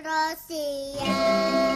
Rosia.